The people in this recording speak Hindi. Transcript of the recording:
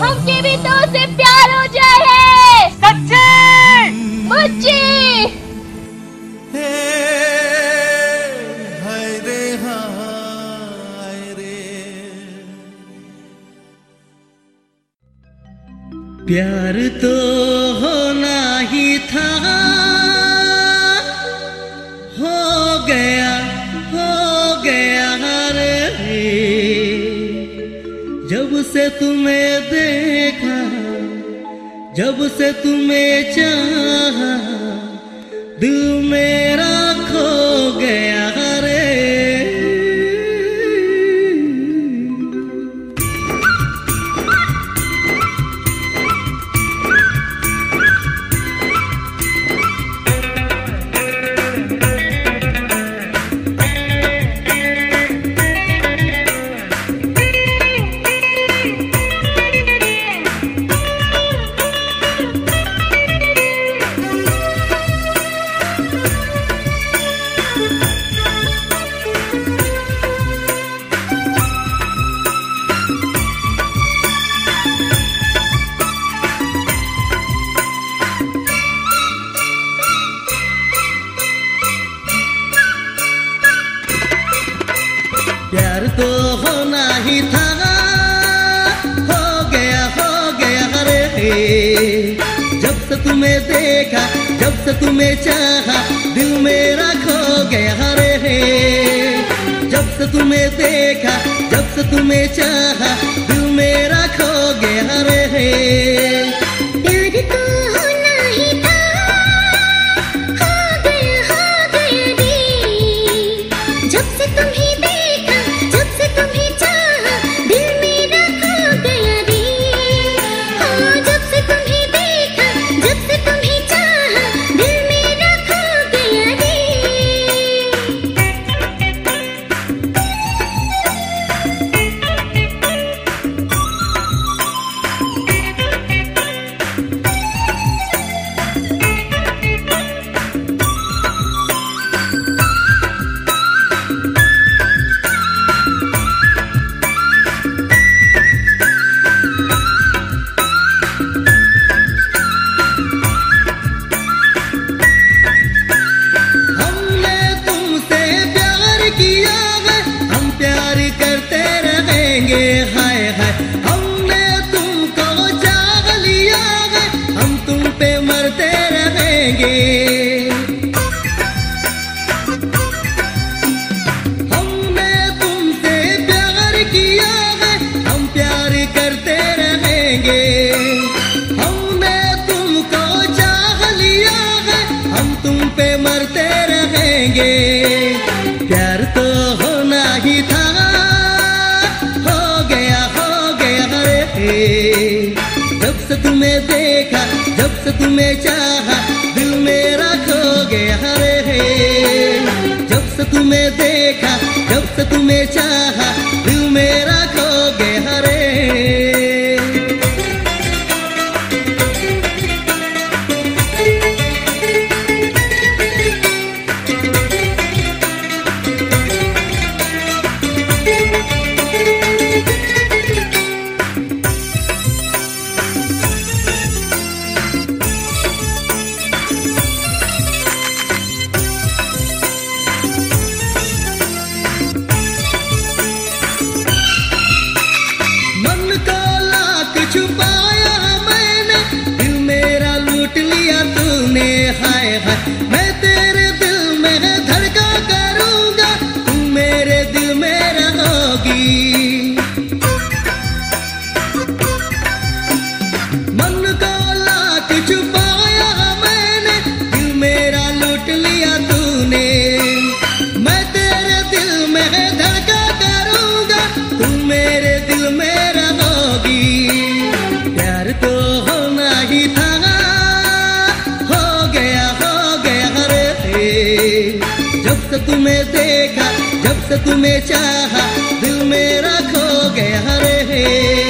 हमके भी तो से प्यार हो जाए है। सच्चे। मुझे। प्यार तो होना ही था हो गया से तुम्हें देखा जब से तुम्हें चाहा दिल मेरा प्यार तो होना ही था। हो गया हो गया रे जब से तुम्हें देखा, जब से तुम्हें चाहा, दिल मेरा खो गया रे जब से तुम्हें देखा, जब से तुम्हें चाहा, दिल रहेंगे हमने तुमसे प्यार किया है, हम प्यार करते रहेंगे। हमने तुमको चाह लिया है, हम तुम पे मरते रहेंगे। प्यार तो होना ही था, हो गया हो गया रे जब से तुम्हें देखा, जब से तुम्हें चाहा देखा जब से तुम्हें चाहा। me, me जब से तुम्हें देखा जब से तुम्हें चाहा दिल मेरा खो गया रे।